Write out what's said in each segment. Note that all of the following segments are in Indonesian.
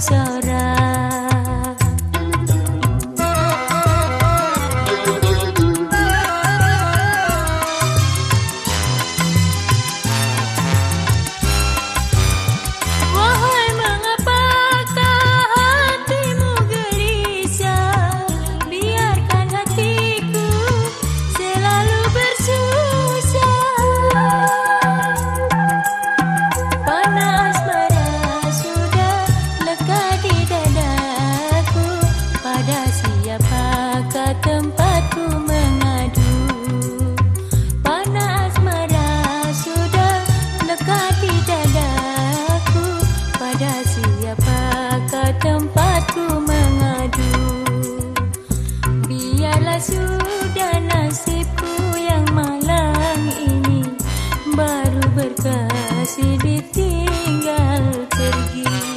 seorang luka di dadaku. Pada siapakah tempatku mengadu? Panas asmara sudah lekat di dadaku. Pada siapakah tempatku mengadu? Biarlah sudah nasibku yang malang ini Baru berkasih ditinggal pergi.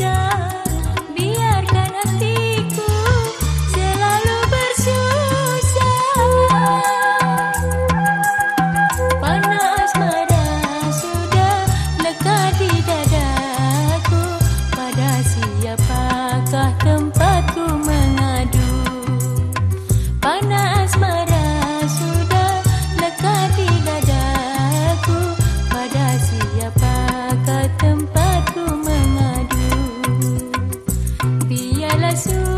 Yeah. Jesús.